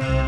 Bye.